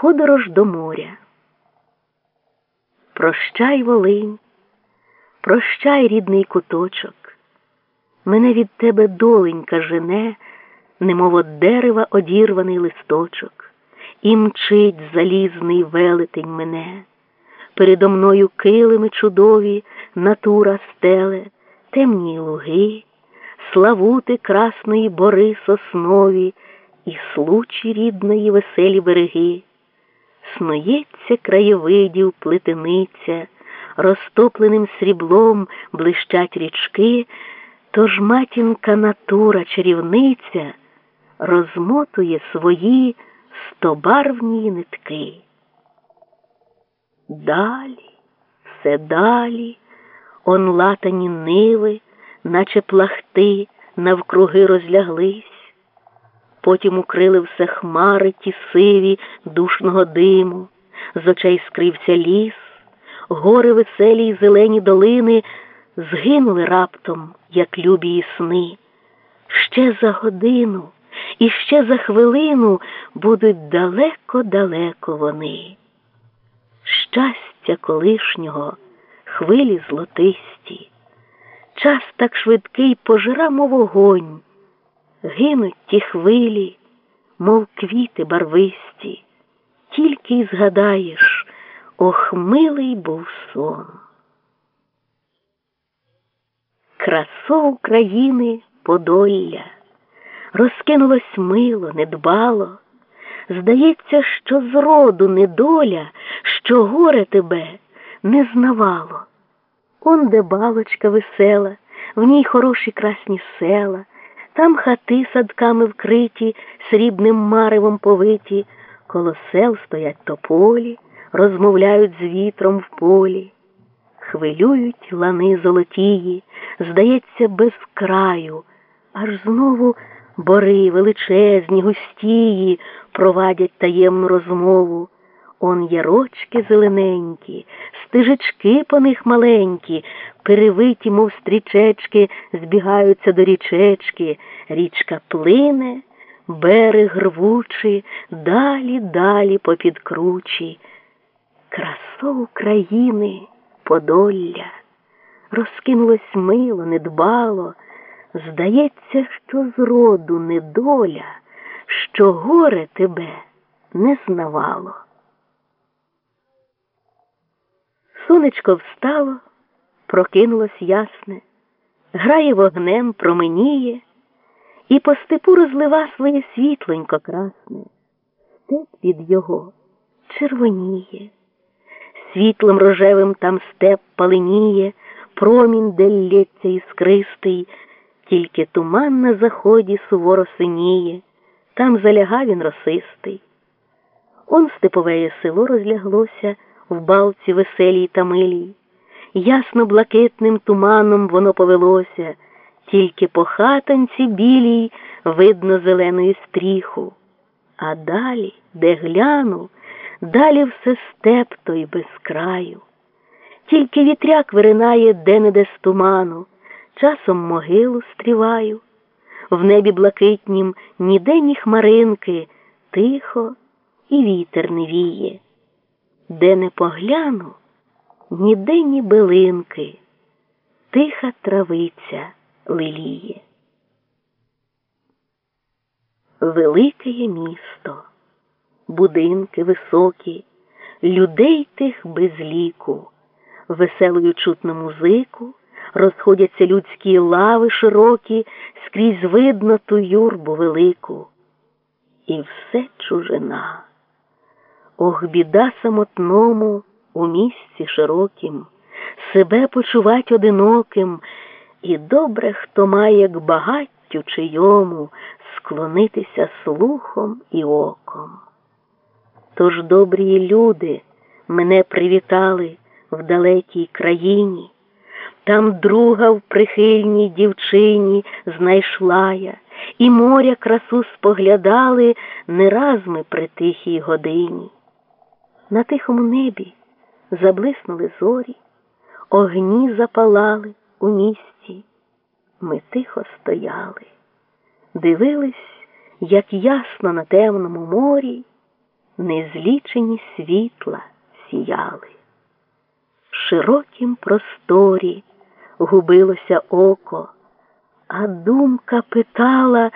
Подорож до моря. Прощай, Волинь, прощай, рідний куточок. Мене від тебе доленька жене, немов от дерева одірваний листочок, і мчить залізний велетень мене. Передо мною килими чудові натура стеле, темні луги, славути красної бори соснові і случі рідної веселі береги. Снується краєвидів плетениця, розтопленим сріблом блищать річки, тож матінка натура чарівниця розмотує свої стобарвні нитки. Далі, все далі, он латані ниви, наче плахти, навкруги розляглись. Потім укрили все хмари ті сиві душного диму, з очей скрився ліс, гори веселі й зелені долини згинули раптом, як любі сни. Ще за годину і ще за хвилину будуть далеко-далеко вони. Щастя колишнього, хвилі злотисті, час так швидкий пожира, мов вогонь. Гинуть ті хвилі, мов квіти барвисті, тільки й згадаєш, ох, милий був сон. Красо України Подолля розкинулось мило, недбало. Здається, що зроду недоля, що горе тебе не знавало. Он де балочка весела, в ній хороші красні села. Там хати садками вкриті, срібним маревом повиті, коло сел стоять тополі, розмовляють з вітром в полі, хвилюють лани золотії, здається, без краю, аж знову бори величезні, густії провадять таємну розмову. Он ярочки зелененькі, стежечки по них маленькі, перевиті, мов стрічечки, збігаються до річечки, річка плине, берег рвучий, далі, далі попід кручі. Красо України, Подолля, розкинулось мило, недбало. Здається, що зроду недоля, що горе тебе не знавало. Сонечко встало, прокинулось ясне, грає вогнем, променіє, і по степу розлива своє світлонько красне, степ від його червоніє, світлом рожевим там степ паленіє, промінь де лється іскристий, тільки туман на заході суворо синіє, там заляга він росистий. Он степовеє село розляглося в балці веселій та милій. Ясно блакитним туманом воно повелося, тільки по хатанці білій видно зеленої стріху. А далі, де гляну, далі все степ той без краю. Тільки вітряк виринає де-не-де з туману, часом могилу стріваю. В небі блакитнім ніде ні хмаринки, тихо і вітер не віє. Де не погляну, ніде ні билинки, тиха травиця лиліє. Велике є місто, будинки високі, людей тих без ліку, веселою чутно музику, розходяться людські лави широкі, скрізь видно ту юрбу велику, і все чужина. Ох, біда самотному у місці широкім, себе почувать одиноким, і добре, хто має к багаттю чийому склонитися слухом і оком. Тож добрі люди мене привітали в далекій країні, там друга в прихильній дівчині знайшла я, і моря красу споглядали не раз ми при тихій годині. На тихому небі заблиснули зорі, огні запалали у місті. Ми тихо стояли, дивились, як ясно на темному морі незлічені світла сіяли. В широкім просторі губилося око, а думка питала,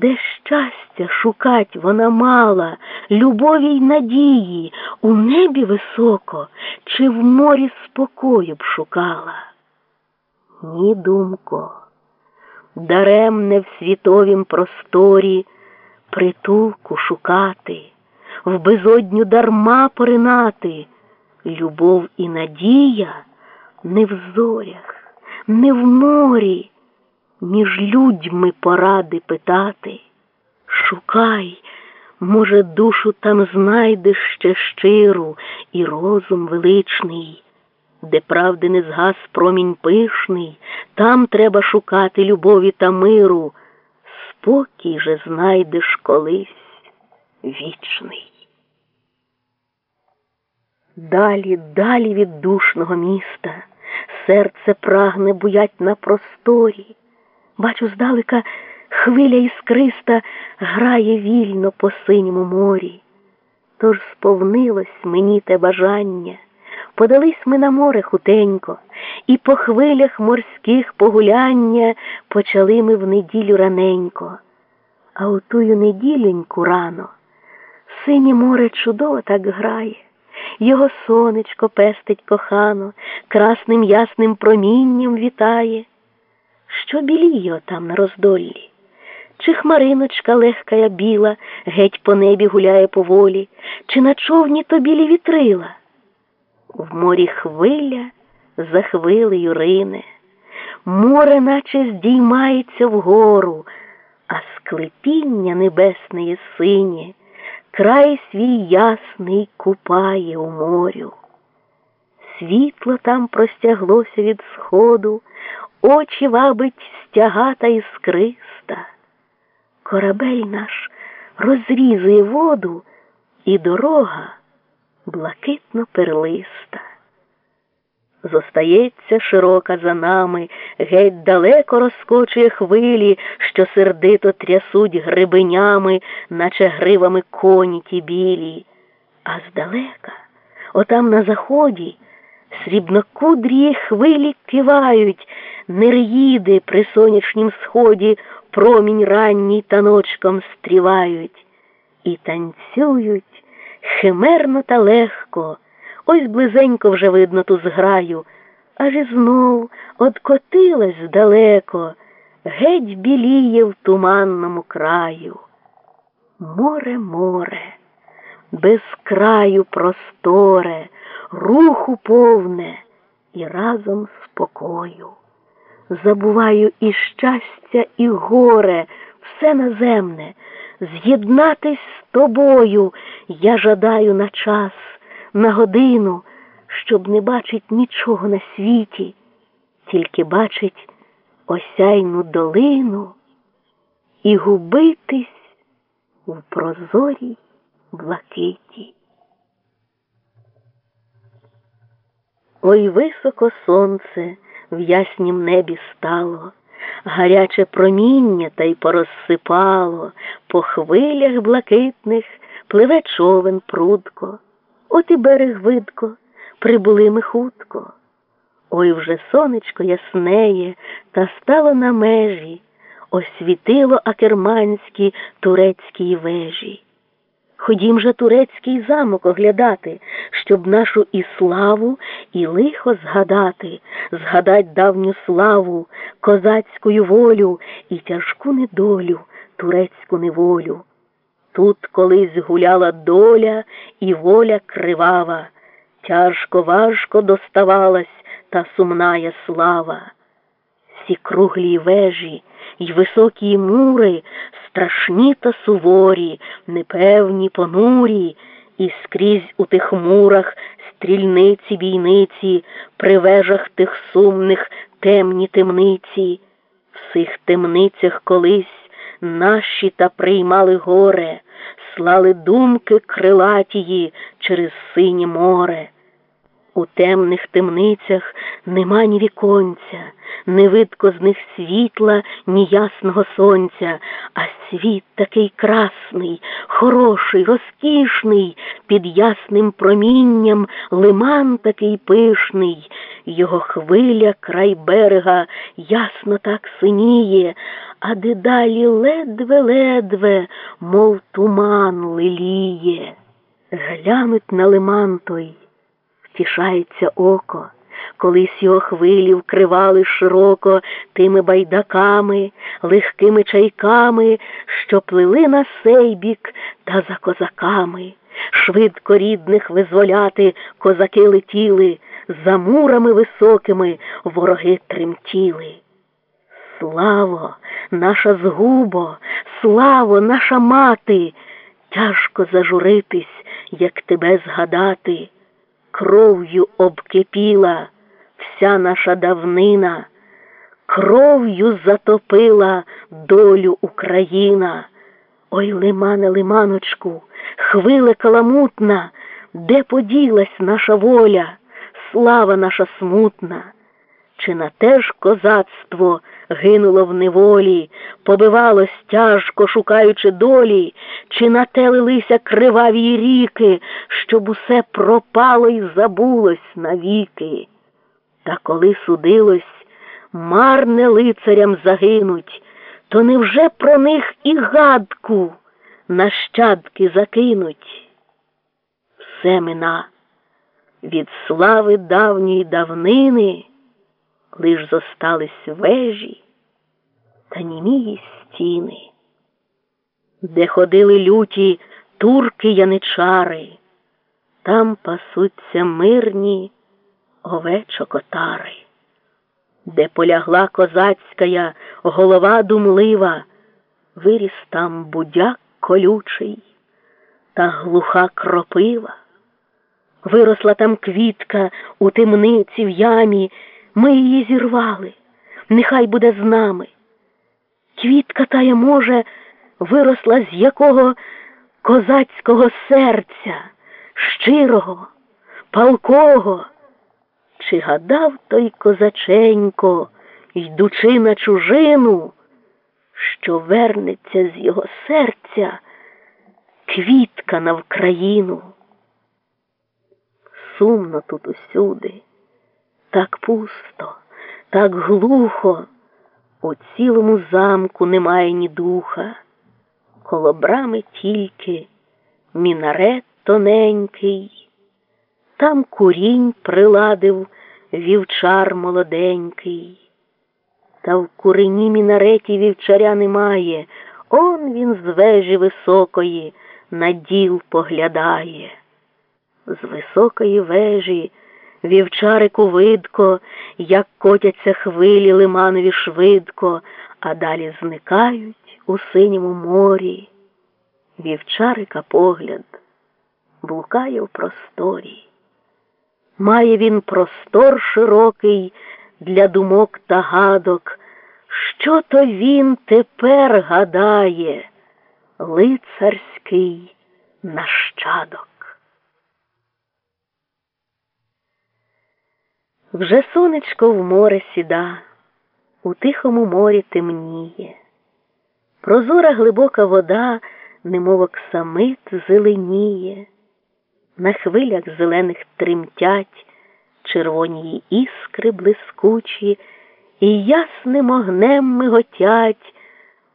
де щастя шукать вона мала, любові й надії у небі високо, чи в морі спокою б шукала. Ні, думко, даремне в світовім просторі притулку шукати, в безодню дарма поринати, любов і надія не в зорях, не в морі, між людьми поради питати. Шукай, може, душу там знайдеш ще щиру і розум величний, де правди не згас промінь пишний, там треба шукати любові та миру, спокій же знайдеш колись вічний. Далі, далі від душного міста серце прагне буять на просторі. Бачу, здалека хвиля іскриста грає вільно по синьому морі. Тож сповнилось мені те бажання, подались ми на море хутенько, і по хвилях морських погуляння почали ми в неділю раненько. А у тую неділеньку рано синє море чудово так грає. Його сонечко пестить кохано, красним ясним промінням вітає. Що біліє там на роздоллі? Чи хмариночка легкая біла, геть по небі гуляє поволі, чи на човні то білі вітрила? В морі хвиля за хвилею рине, море наче здіймається вгору, а склепіння небесне синє край свій ясний купає у морю. Світло там простяглося від сходу, очі вабить стягата іскриста. Корабель наш розрізує воду, і дорога блакитно перлиста. Зостається широка за нами, геть далеко розкочує хвилі, що сердито трясуть грибенями, наче гривами коні ті білі. А здалека, отам на заході, срібнокудрі хвилі кивають, нер'їди при сонячнім сході промінь ранній таночком стрівають і танцюють химерно та легко. Ось близенько вже видно ту зграю, аж і знов откотилась здалеко, геть біліє в туманному краю. Море, море, без краю просторе, руху повне і разом спокою. Забуваю і щастя, і горе, все наземне, з'єднатись з тобою я жадаю на час на годину, щоб не бачить нічого на світі, тільки бачить осяйну долину і губитись в прозорій блакиті. Ой високо сонце в яснім небі стало, гаряче проміння та й порозсипало, по хвилях блакитних пливе човен прудко. От і берег видко, прибули ми хутко. Ой вже сонечко яснеє, та стало на межі, освітило акерманські турецькі вежі. Ходім же турецький замок оглядати, щоб нашу і славу, і лихо згадати, згадать давню славу, козацьку волю і тяжку недолю, турецьку неволю. Тут колись гуляла доля і воля кривава, тяжко важко доставалась та сумная слава. Всі круглі вежі й високі мури, страшні та суворі, непевні понурі, і скрізь у тих мурах стрільниці бійниці, при вежах тих сумних темні темниці, в цих темницях колись наші та приймали горе слали думки крилатії через синє море. У темних темницях нема ні віконця, не видко з них світла, ні ясного сонця, а світ такий красний, хороший, розкішний, під ясним промінням лиман такий пишний, його хвиля край берега ясно так синіє, а дедалі ледве-ледве, мов туман лиліє. Глянуть на лиман той втішається око, колись його хвилі вкривали широко тими байдаками, легкими чайками, що плили на сей бік та за козаками. Швидко рідних визволяти козаки летіли, за мурами високими вороги тремтіли. Славо, наша згубо, славо, наша мати, тяжко зажуритись, як тебе згадати кров'ю обкипіла вся наша давнина, кров'ю затопила долю Україна. Ой, лимане, лиманочку, хвиле каламутна, де поділась наша воля, слава наша смутна, чи на те ж козацтво гинуло в неволі, побивалось тяжко, шукаючи долі, чи на те лилися криваві ріки, щоб усе пропало і забулось навіки. Та коли судилось, марне лицарям загинуть, то невже про них і гадку нащадки закинуть? Все мина від слави давньої давнини лиш зостались вежі та німії стіни, де ходили люті турки яничари, там пасуться мирні овечокотари, де полягла козацька голова думлива, виріс там будяк колючий та глуха кропива. Виросла там квітка у темниці в ямі. Ми її зірвали, нехай буде з нами. Квітка тая, може, виросла з якого козацького серця, щирого, палкого. Чи гадав той козаченько, йдучи на чужину, що вернеться з його серця квітка на Вкраїну? Сумно тут усюди так пусто, так глухо, у цілому замку немає ні духа, коло брами тільки мінарет тоненький, там курінь приладив вівчар молоденький, та в курині мінареті вівчаря немає, он він з вежі високої на діл поглядає. З високої вежі. Вівчарику видко, як котяться хвилі лиманові швидко, а далі зникають у синьому морі. Вівчарика погляд блукає в просторі. Має він простор широкий для думок та гадок. Що то він тепер гадає, лицарський нащадок? Вже сонечко в море сіда, у тихому морі темніє. Прозора глибока вода, немов оксамит, зеленіє, на хвилях зелених тремтять червоні іскри блискучі, і ясним огнем миготять,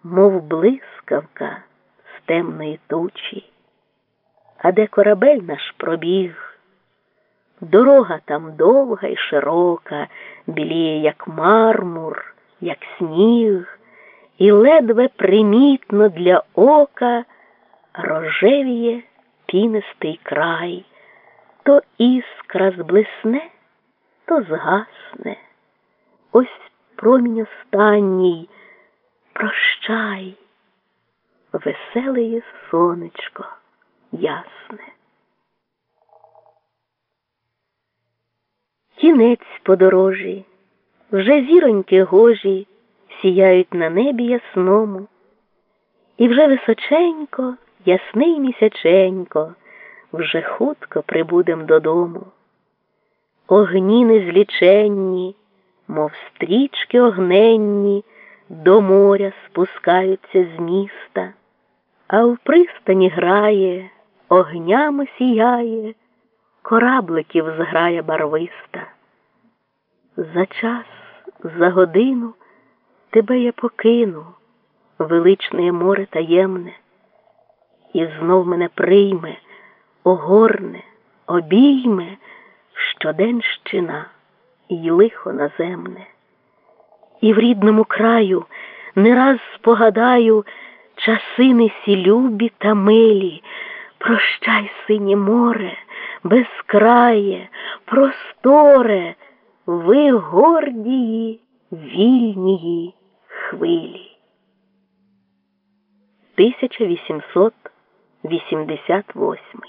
мов блискавка з темної тучі. А де корабель наш пробіг? Дорога там довга і широка, біліє, як мармур, як сніг, і ледве примітно для ока рожевіє пінистий край, то іскра зблисне, то згасне. Ось промінь останній, прощай, веселеє сонечко ясне. Кінець подорожі, вже зіроньки гожі сіяють на небі ясному, і вже височенько, ясний місяченько, вже хутко прибудем додому. огні незліченні, мов стрічки огненні, до моря спускаються з міста, а в пристані грає, огнями сіяє, корабликів зграє барвиста. За час, за годину тебе я покину, величне море таємне, і знов мене прийме, огорне, обійме щоденщина й лихо наземне. І в рідному краю не раз спогадаю часини сі любі та милі. Прощай, синє море, безкрає, просторе, ви гордії, вільнії хвилі. 1888